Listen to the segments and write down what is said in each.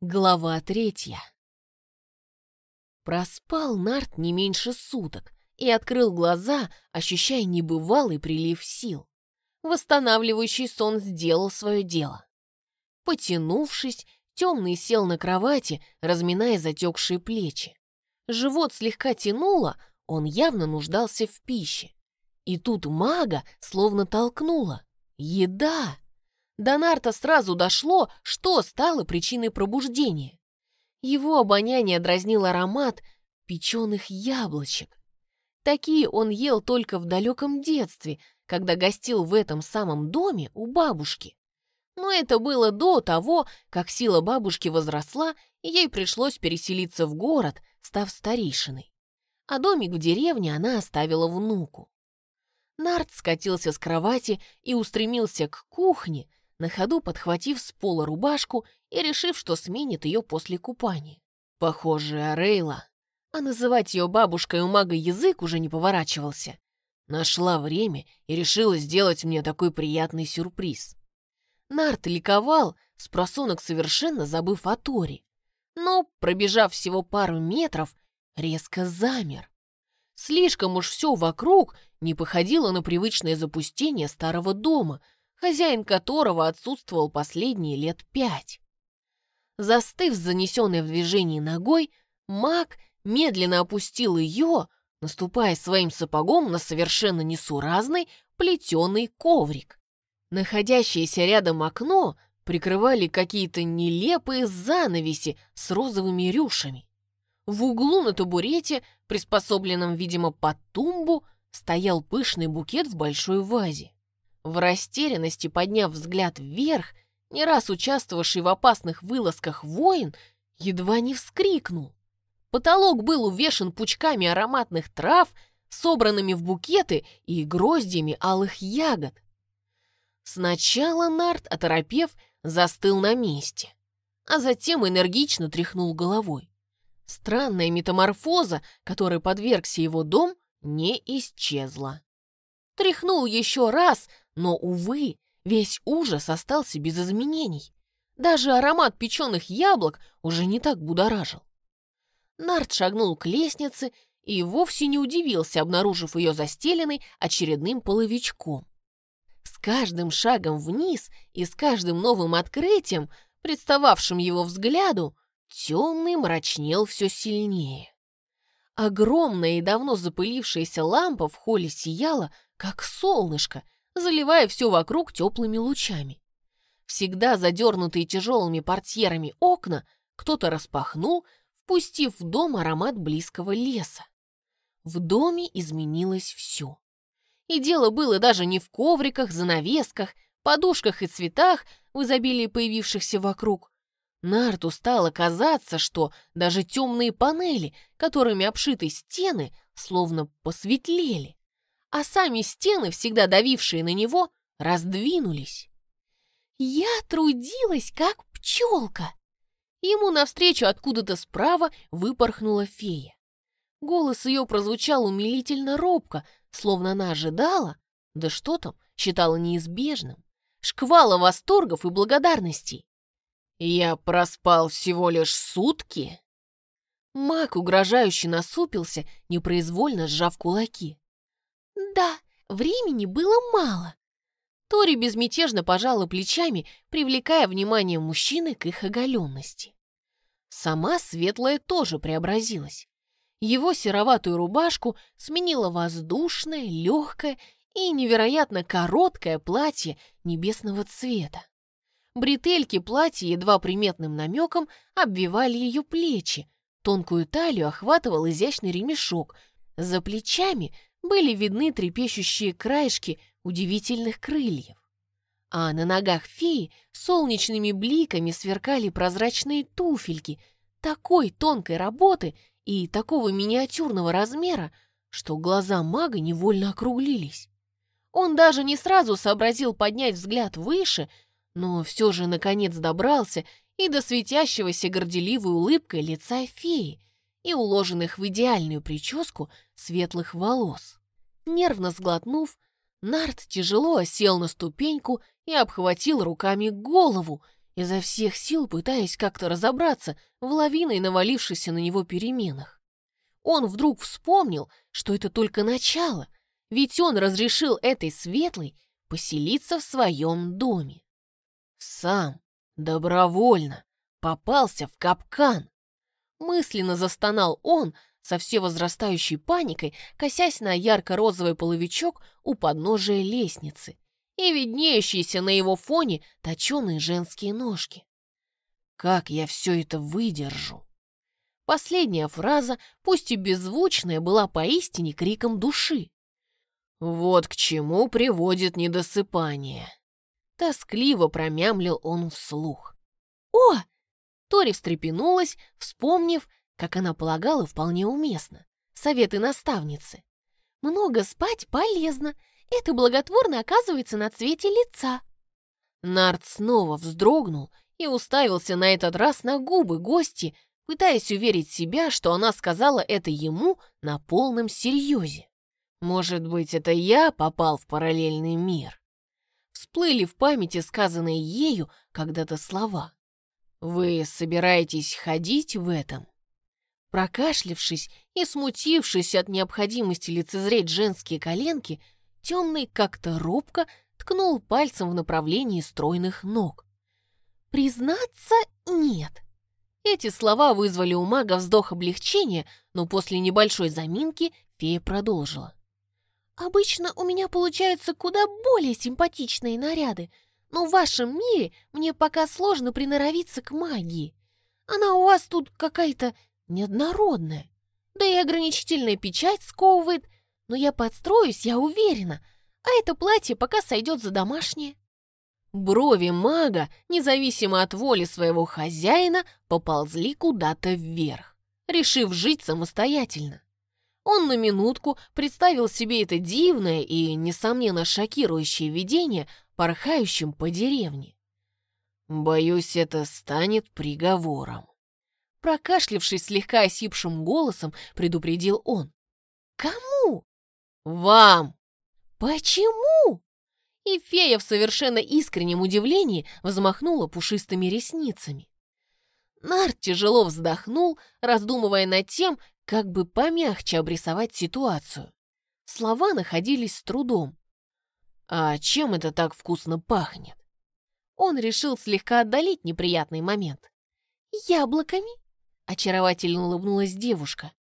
Глава третья. Проспал Нарт не меньше суток и открыл глаза, ощущая небывалый прилив сил. Восстанавливающий сон сделал свое дело. Потянувшись, темный сел на кровати, разминая затекшие плечи. Живот слегка тянуло, он явно нуждался в пище. И тут мага словно толкнула. Еда! До Нарта сразу дошло, что стало причиной пробуждения. Его обоняние дразнил аромат печеных яблочек. Такие он ел только в далеком детстве, когда гостил в этом самом доме у бабушки. Но это было до того, как сила бабушки возросла, и ей пришлось переселиться в город, став старейшиной. А домик в деревне она оставила внуку. Нарт скатился с кровати и устремился к кухне, на ходу подхватив с пола рубашку и решив, что сменит ее после купания. Похоже, Арейла, а называть ее бабушкой у мага язык уже не поворачивался, нашла время и решила сделать мне такой приятный сюрприз. Нарт ликовал, с совершенно забыв о Торе, но, пробежав всего пару метров, резко замер. Слишком уж все вокруг не походило на привычное запустение старого дома — хозяин которого отсутствовал последние лет пять. Застыв с занесенной в движении ногой, маг медленно опустил ее, наступая своим сапогом на совершенно несуразный плетеный коврик. Находящееся рядом окно прикрывали какие-то нелепые занавеси с розовыми рюшами. В углу на табурете, приспособленном, видимо, под тумбу, стоял пышный букет в большой вазе. В растерянности, подняв взгляд вверх, не раз участвовавший в опасных вылазках воин едва не вскрикнул. Потолок был увешан пучками ароматных трав, собранными в букеты и гроздьями алых ягод. Сначала Нарт, оторопев, застыл на месте, а затем энергично тряхнул головой. Странная метаморфоза, которой подвергся его дом, не исчезла. Тряхнул еще раз, но, увы, весь ужас остался без изменений. Даже аромат печеных яблок уже не так будоражил. Нарт шагнул к лестнице и вовсе не удивился, обнаружив ее застеленной очередным половичком. С каждым шагом вниз и с каждым новым открытием, представавшим его взгляду, темный мрачнел все сильнее. Огромная и давно запылившаяся лампа в холле сияла, как солнышко, заливая все вокруг теплыми лучами. Всегда задернутые тяжелыми портьерами окна кто-то распахнул, впустив в дом аромат близкого леса. В доме изменилось все. И дело было даже не в ковриках, занавесках, подушках и цветах, в изобилии появившихся вокруг. Нарту стало казаться, что даже темные панели, которыми обшиты стены, словно посветлели а сами стены, всегда давившие на него, раздвинулись. Я трудилась, как пчелка. Ему навстречу откуда-то справа выпорхнула фея. Голос ее прозвучал умилительно робко, словно она ожидала, да что там, считала неизбежным, шквала восторгов и благодарностей. «Я проспал всего лишь сутки?» Маг угрожающе насупился, непроизвольно сжав кулаки. Да, времени было мало. Тори безмятежно пожала плечами, привлекая внимание мужчины к их оголенности. Сама Светлая тоже преобразилась. Его сероватую рубашку сменило воздушное, легкое и невероятно короткое платье небесного цвета. Бретельки платья едва приметным намеком обвивали ее плечи, тонкую талию охватывал изящный ремешок, за плечами были видны трепещущие краешки удивительных крыльев. А на ногах феи солнечными бликами сверкали прозрачные туфельки такой тонкой работы и такого миниатюрного размера, что глаза мага невольно округлились. Он даже не сразу сообразил поднять взгляд выше, но все же наконец добрался и до светящегося горделивой улыбкой лица феи и уложенных в идеальную прическу светлых волос. Нервно сглотнув, Нарт тяжело осел на ступеньку и обхватил руками голову, изо всех сил пытаясь как-то разобраться в лавиной навалившейся на него переменах. Он вдруг вспомнил, что это только начало, ведь он разрешил этой светлой поселиться в своем доме. Сам, добровольно, попался в капкан. Мысленно застонал он, со все возрастающей паникой, косясь на ярко-розовый половичок у подножия лестницы и виднеющиеся на его фоне точеные женские ножки. Как я все это выдержу? Последняя фраза, пусть и беззвучная, была поистине криком души. Вот к чему приводит недосыпание. Тоскливо промямлил он вслух. «О!» Тори встрепенулась, вспомнив, как она полагала, вполне уместно. Советы наставницы. «Много спать полезно. Это благотворно оказывается на цвете лица». Нарт снова вздрогнул и уставился на этот раз на губы гости, пытаясь уверить себя, что она сказала это ему на полном серьезе. Может быть, это я попал в параллельный мир? Всплыли в памяти сказанные ею когда-то слова. «Вы собираетесь ходить в этом?» Прокашлившись и смутившись от необходимости лицезреть женские коленки, темный как-то робко ткнул пальцем в направлении стройных ног. «Признаться, нет». Эти слова вызвали у мага вздох облегчения, но после небольшой заминки фея продолжила. «Обычно у меня получаются куда более симпатичные наряды, но в вашем мире мне пока сложно приноровиться к магии. Она у вас тут какая-то неоднородная. Да и ограничительная печать сковывает, но я подстроюсь, я уверена, а это платье пока сойдет за домашнее. Брови мага, независимо от воли своего хозяина, поползли куда-то вверх, решив жить самостоятельно. Он на минутку представил себе это дивное и, несомненно, шокирующее видение, порхающим по деревне. Боюсь, это станет приговором. Прокашлившись слегка осипшим голосом, предупредил он. «Кому?» «Вам!» «Почему?» И фея в совершенно искреннем удивлении взмахнула пушистыми ресницами. Нарт тяжело вздохнул, раздумывая над тем, как бы помягче обрисовать ситуацию. Слова находились с трудом. «А чем это так вкусно пахнет?» Он решил слегка отдалить неприятный момент. «Яблоками?» Очаровательно улыбнулась девушка.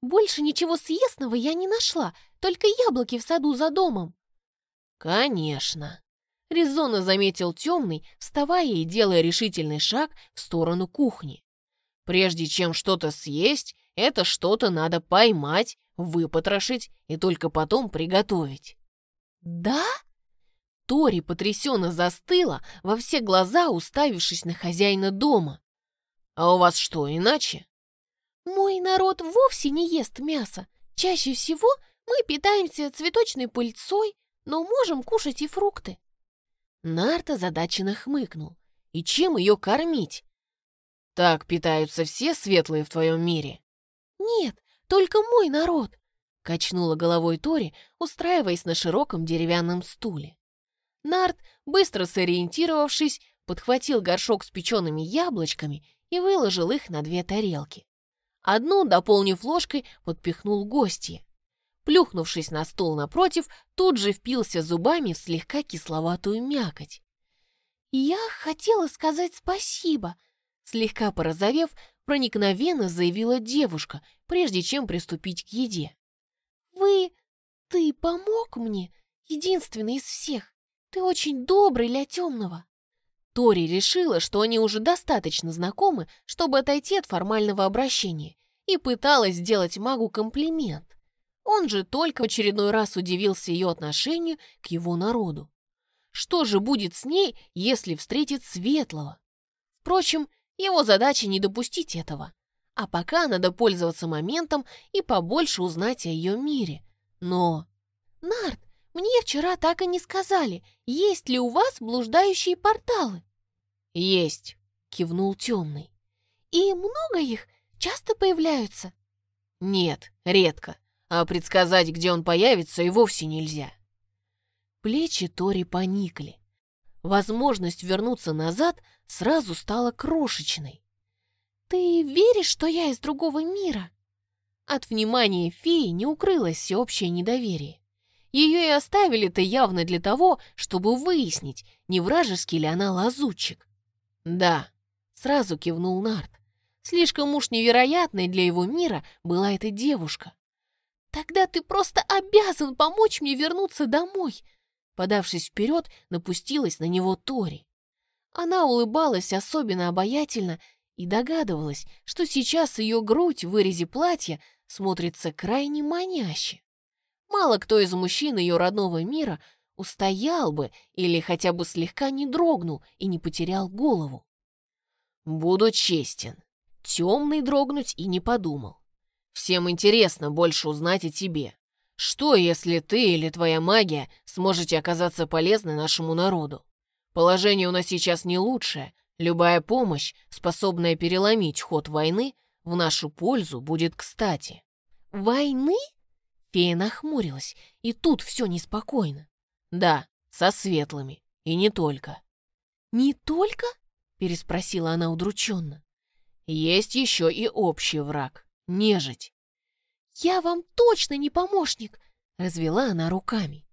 «Больше ничего съестного я не нашла, только яблоки в саду за домом». «Конечно», — резонно заметил темный, вставая и делая решительный шаг в сторону кухни. «Прежде чем что-то съесть, это что-то надо поймать, выпотрошить и только потом приготовить». «Да?» Тори потрясенно застыла, во все глаза уставившись на хозяина дома. А у вас что, иначе? Мой народ вовсе не ест мясо. Чаще всего мы питаемся цветочной пыльцой, но можем кушать и фрукты. Нарта задаченно хмыкнул. И чем ее кормить? Так питаются все светлые в твоем мире? Нет, только мой народ. Качнула головой Тори, устраиваясь на широком деревянном стуле. Нарт, быстро сориентировавшись, подхватил горшок с печеными яблочками и выложил их на две тарелки. Одну, дополнив ложкой, подпихнул гостье. Плюхнувшись на стол напротив, тут же впился зубами в слегка кисловатую мякоть. «Я хотела сказать спасибо», — слегка порозовев, проникновенно заявила девушка, прежде чем приступить к еде. «Вы... ты помог мне, единственный из всех. Ты очень добрый для темного». Тори решила, что они уже достаточно знакомы, чтобы отойти от формального обращения, и пыталась сделать магу комплимент. Он же только в очередной раз удивился ее отношению к его народу. Что же будет с ней, если встретит Светлого? Впрочем, его задача не допустить этого. А пока надо пользоваться моментом и побольше узнать о ее мире. Но... Нарт, мне вчера так и не сказали, есть ли у вас блуждающие порталы. Есть, кивнул темный. И много их часто появляются? Нет, редко. А предсказать, где он появится, и вовсе нельзя. Плечи Тори поникли. Возможность вернуться назад сразу стала крошечной. «Ты веришь, что я из другого мира?» От внимания феи не укрылось всеобщее недоверие. Ее и оставили-то явно для того, чтобы выяснить, не вражеский ли она лазутчик. «Да», — сразу кивнул Нарт. Слишком уж невероятной для его мира была эта девушка. «Тогда ты просто обязан помочь мне вернуться домой!» Подавшись вперед, напустилась на него Тори. Она улыбалась особенно обаятельно и догадывалась, что сейчас ее грудь в вырезе платья смотрится крайне маняще. Мало кто из мужчин ее родного мира устоял бы или хотя бы слегка не дрогнул и не потерял голову. Буду честен, темный дрогнуть и не подумал. Всем интересно больше узнать о тебе. Что, если ты или твоя магия сможете оказаться полезной нашему народу? Положение у нас сейчас не лучшее. Любая помощь, способная переломить ход войны, в нашу пользу будет кстати. «Войны?» Фея нахмурилась, и тут все неспокойно. «Да, со светлыми, и не только». «Не только?» — переспросила она удрученно. «Есть еще и общий враг — нежить». «Я вам точно не помощник!» — развела она руками.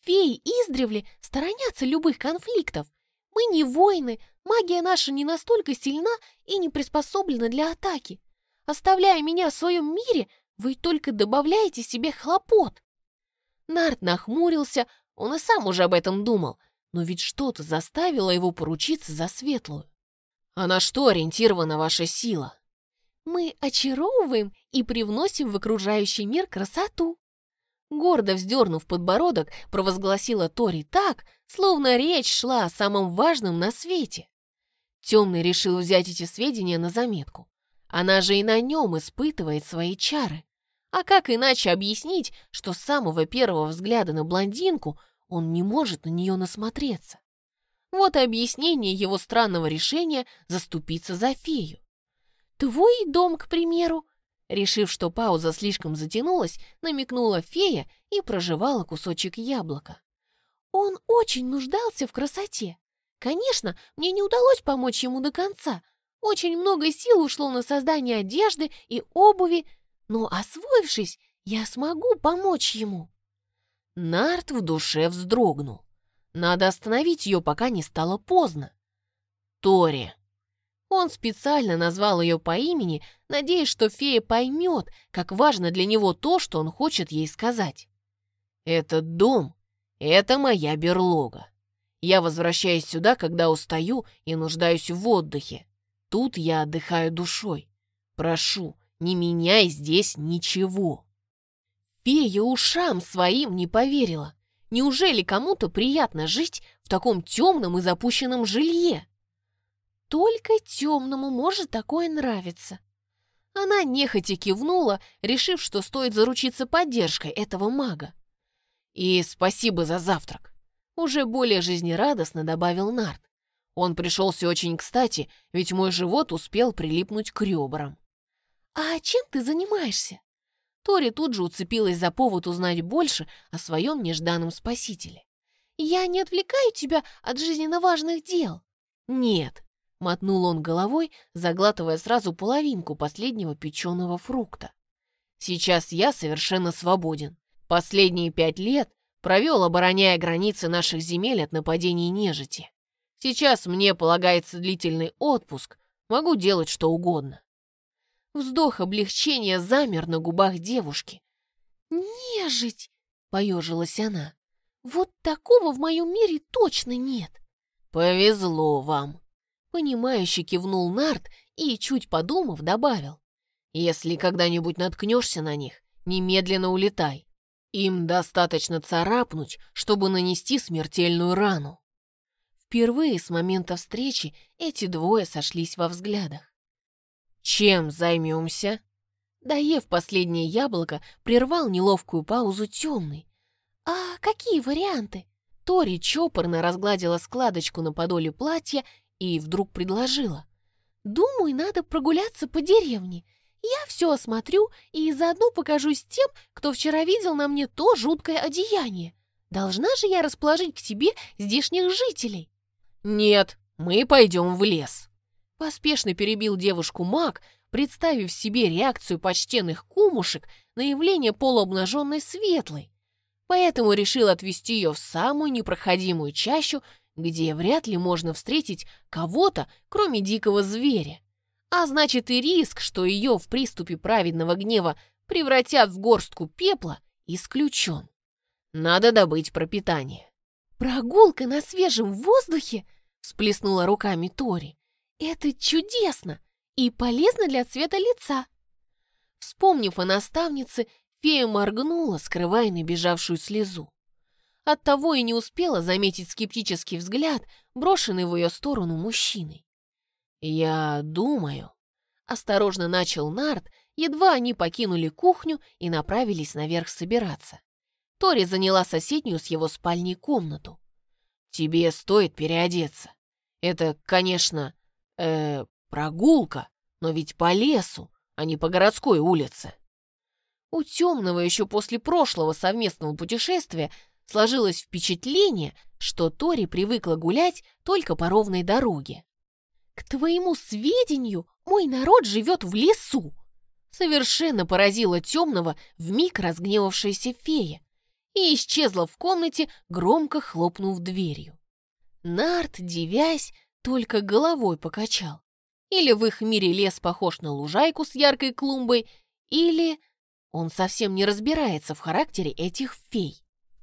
«Феи издревле сторонятся любых конфликтов. Мы не воины, магия наша не настолько сильна и не приспособлена для атаки. Оставляя меня в своем мире, вы только добавляете себе хлопот. Нарт нахмурился, он и сам уже об этом думал, но ведь что-то заставило его поручиться за светлую. А на что ориентирована ваша сила? Мы очаровываем и привносим в окружающий мир красоту. Гордо вздернув подбородок, провозгласила Тори так, словно речь шла о самом важном на свете. Темный решил взять эти сведения на заметку. Она же и на нем испытывает свои чары. А как иначе объяснить, что с самого первого взгляда на блондинку он не может на нее насмотреться? Вот и объяснение его странного решения заступиться за фею. «Твой дом, к примеру?» Решив, что пауза слишком затянулась, намекнула фея и проживала кусочек яблока. «Он очень нуждался в красоте. Конечно, мне не удалось помочь ему до конца, очень много сил ушло на создание одежды и обуви, но, освоившись, я смогу помочь ему. Нарт в душе вздрогнул. Надо остановить ее, пока не стало поздно. Тори. Он специально назвал ее по имени, надеясь, что фея поймет, как важно для него то, что он хочет ей сказать. «Этот дом — это моя берлога. Я возвращаюсь сюда, когда устаю и нуждаюсь в отдыхе. Тут я отдыхаю душой. Прошу, не меняй здесь ничего. Фея ушам своим не поверила. Неужели кому-то приятно жить в таком темном и запущенном жилье? Только темному может такое нравиться. Она нехотя кивнула, решив, что стоит заручиться поддержкой этого мага. И спасибо за завтрак. Уже более жизнерадостно добавил Нарт. Он пришелся очень кстати, ведь мой живот успел прилипнуть к ребрам. «А чем ты занимаешься?» Тори тут же уцепилась за повод узнать больше о своем нежданном спасителе. «Я не отвлекаю тебя от жизненно важных дел?» «Нет», — мотнул он головой, заглатывая сразу половинку последнего печеного фрукта. «Сейчас я совершенно свободен. Последние пять лет провел, обороняя границы наших земель от нападений нежити. Сейчас мне полагается длительный отпуск, могу делать что угодно. Вздох облегчения замер на губах девушки. «Нежить!» — поежилась она. «Вот такого в моем мире точно нет!» «Повезло вам!» — понимающе кивнул Нарт и, чуть подумав, добавил. «Если когда-нибудь наткнешься на них, немедленно улетай. Им достаточно царапнуть, чтобы нанести смертельную рану». Впервые с момента встречи эти двое сошлись во взглядах. «Чем займемся?» Доев последнее яблоко, прервал неловкую паузу темный. «А какие варианты?» Тори чопорно разгладила складочку на подоле платья и вдруг предложила. «Думаю, надо прогуляться по деревне. Я все осмотрю и заодно покажусь тем, кто вчера видел на мне то жуткое одеяние. Должна же я расположить к себе здешних жителей». «Нет, мы пойдем в лес. Поспешно перебил девушку маг, представив себе реакцию почтенных кумушек на явление полуобнаженной светлой. Поэтому решил отвести ее в самую непроходимую чащу, где вряд ли можно встретить кого-то, кроме дикого зверя. А значит и риск, что ее в приступе праведного гнева превратят в горстку пепла, исключен. Надо добыть пропитание. «Прогулка на свежем воздухе?» — всплеснула руками Тори. «Это чудесно и полезно для цвета лица». Вспомнив о наставнице, фея моргнула, скрывая набежавшую слезу. Оттого и не успела заметить скептический взгляд, брошенный в ее сторону мужчиной. «Я думаю...» — осторожно начал Нарт, едва они покинули кухню и направились наверх собираться. Тори заняла соседнюю с его спальней комнату. «Тебе стоит переодеться. Это, конечно, э, прогулка, но ведь по лесу, а не по городской улице». У темного еще после прошлого совместного путешествия сложилось впечатление, что Тори привыкла гулять только по ровной дороге. «К твоему сведению, мой народ живет в лесу!» Совершенно поразила темного вмиг разгневавшаяся фея и исчезла в комнате, громко хлопнув дверью. Нарт, девясь, только головой покачал. Или в их мире лес похож на лужайку с яркой клумбой, или он совсем не разбирается в характере этих фей.